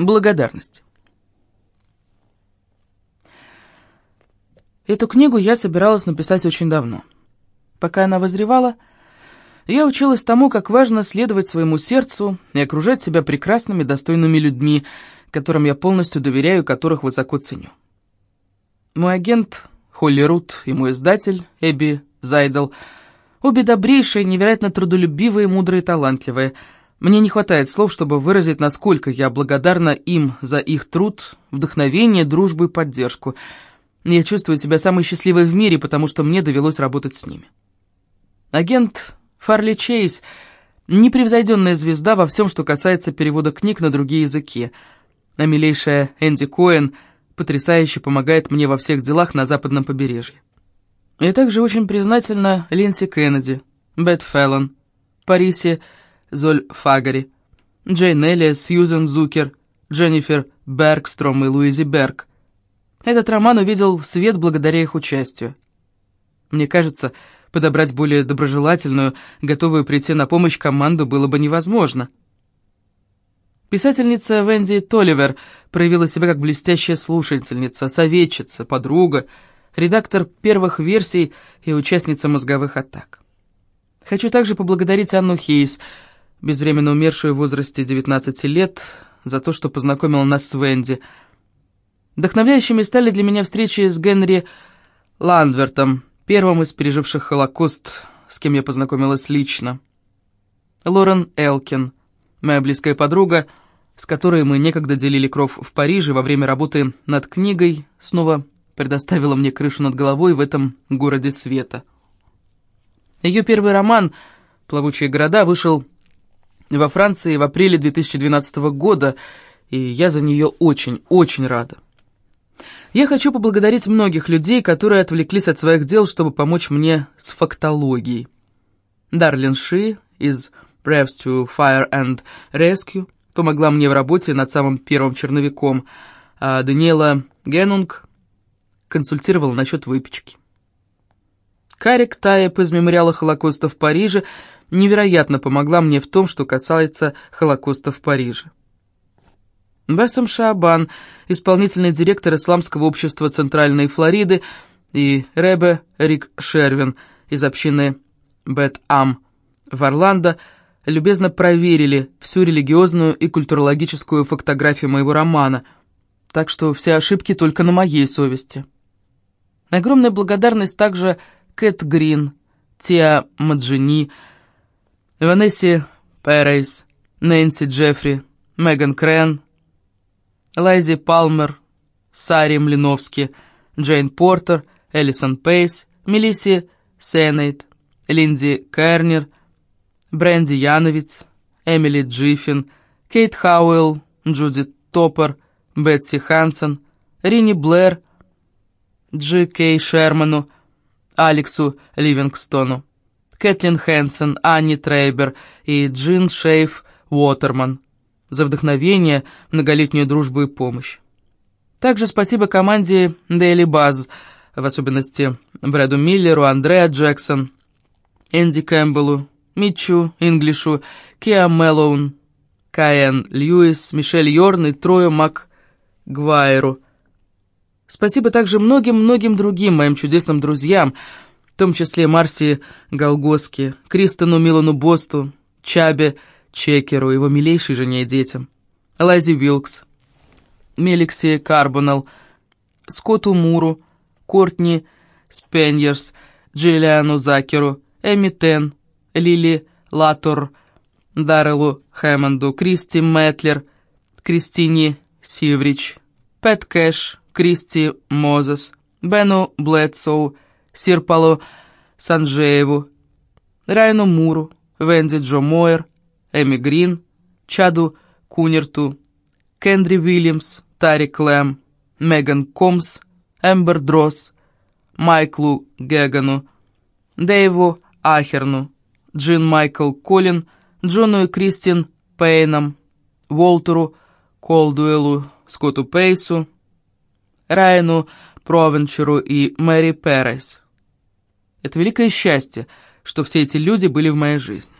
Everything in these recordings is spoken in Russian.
Благодарность. Эту книгу я собиралась написать очень давно. Пока она возревала, я училась тому, как важно следовать своему сердцу и окружать себя прекрасными, достойными людьми, которым я полностью доверяю, которых высоко ценю. Мой агент Холли Рут и мой издатель Эбби Зайдл, обе добрейшие, невероятно трудолюбивые, мудрые и талантливые – мне не хватает слов, чтобы выразить, насколько я благодарна им за их труд, вдохновение, дружбу и поддержку. Я чувствую себя самой счастливой в мире, потому что мне довелось работать с ними. Агент Фарли Чейз — непревзойденная звезда во всем, что касается перевода книг на другие языки. А милейшая Энди Коэн потрясающе помогает мне во всех делах на западном побережье. Я также очень признательна Линси Кеннеди, Бет Феллон, Парисе Золь Фагари, Джейн Эллиас, Сьюзен Зукер, Дженнифер Бергстром и Луизи Берг. Этот роман увидел свет благодаря их участию. Мне кажется, подобрать более доброжелательную, готовую прийти на помощь команду было бы невозможно. Писательница Венди Толивер проявила себя как блестящая слушательница, советчица, подруга, редактор первых версий и участница мозговых атак. Хочу также поблагодарить Анну Хейс, безвременно умершую в возрасте 19 лет, за то, что познакомила нас с Венди. Вдохновляющими стали для меня встречи с Генри Ландвертом, первым из переживших Холокост, с кем я познакомилась лично. Лорен Элкин, моя близкая подруга, с которой мы некогда делили кров в Париже во время работы над книгой, снова предоставила мне крышу над головой в этом городе света. Ее первый роман «Плавучие города» вышел во Франции в апреле 2012 года, и я за нее очень-очень рада. Я хочу поблагодарить многих людей, которые отвлеклись от своих дел, чтобы помочь мне с фактологией. Дарлин Ши из Breaths to Fire and Rescue помогла мне в работе над самым первым черновиком, а Даниэла Генунг консультировала насчет выпечки. Карик Таеп из мемориала Холокоста в Париже невероятно помогла мне в том, что касается Холокоста в Париже. Басам Шаабан, исполнительный директор Исламского общества Центральной Флориды, и Ребе Рик Шервин из общины Бет-Ам в Орландо, любезно проверили всю религиозную и культурологическую фактографию моего романа, так что все ошибки только на моей совести. Огромная благодарность также Кэт Грин, Тиа Маджини, Ванесси Перейс, Нэнси Джеффри, Меган Крен, Лайзи Палмер, Сари Млиновски, Джейн Портер, Элисон Пейс, Мелисси Сенейт, Линди Кернер, Бренди Яновиц, Эмили Джиффин, Кейт Хауэлл, Джуди Топпер, Бетси Хансен, Рини Блэр, Джи Кей Шерману, Алексу Ливингстону. Кэтлин Хэнсон, Анни Трейбер и Джин Шейф Уотерман за вдохновение, многолетнюю дружбу и помощь. Также спасибо команде Дейли Баз, в особенности Брэду Миллеру, Андреа Джексон, Энди Кэмпбеллу, Митчу Инглишу, Киа Мэллоун, Каэн Льюис, Мишель Йорн и Трою МакГвайру. Спасибо также многим-многим другим моим чудесным друзьям, том числе Марси Голгоски, Кристону Милану Босту, Чабе Чекеру, его милейшей жене и детям, Лайзи Вилкс, Меликси Карбонал, Скотту Муру, Кортни Спеньерс, Джиллиану Закеру, Эми Тен, Лили Латор, Даррелу Хэммонду, Кристи Мэтлер, Кристине Сиврич, Пэт Кэш, Кристи Мозес, Бену Блэдсоу, Сирпалу Санджееву, Райану Муру, Венди Джо Мойер, Эми Грин, Чаду Кунерту, Кендри Уильямс, Тарик Лэм, Меган Комс, Эмбер Дросс, Майклу Гегану, Дэйву Ахерну, Джин Майкл Коллин, Джону и Кристин Пейном, Уолтеру Колдуэлу, Скотту Пейсу, Райану Провенчеру и Мэри Перес. Это великое счастье, что все эти люди были в моей жизни.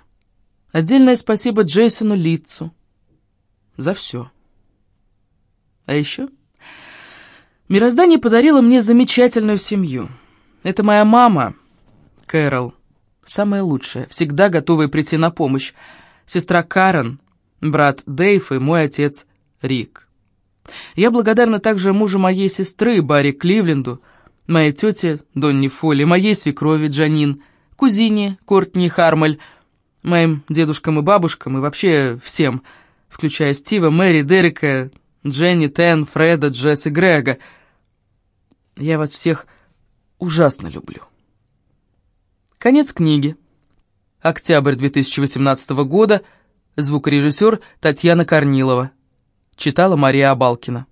Отдельное спасибо Джейсону Литцу за все. А еще... Мироздание подарило мне замечательную семью. Это моя мама, Кэрол, самая лучшая, всегда готовая прийти на помощь. Сестра Карен, брат Дэйв и мой отец Рик. Я благодарна также мужу моей сестры, Барри Кливленду, моей тете Донни Фолли, моей свекрови Джанин, кузине Кортни Хармель, моим дедушкам и бабушкам и вообще всем, включая Стива, Мэри, Дерека, Дженни, Тен, Фреда, Джесс и Грега. Я вас всех ужасно люблю. Конец книги. Октябрь 2018 года. Звукорежиссер Татьяна Корнилова. Читала Мария Абалкина.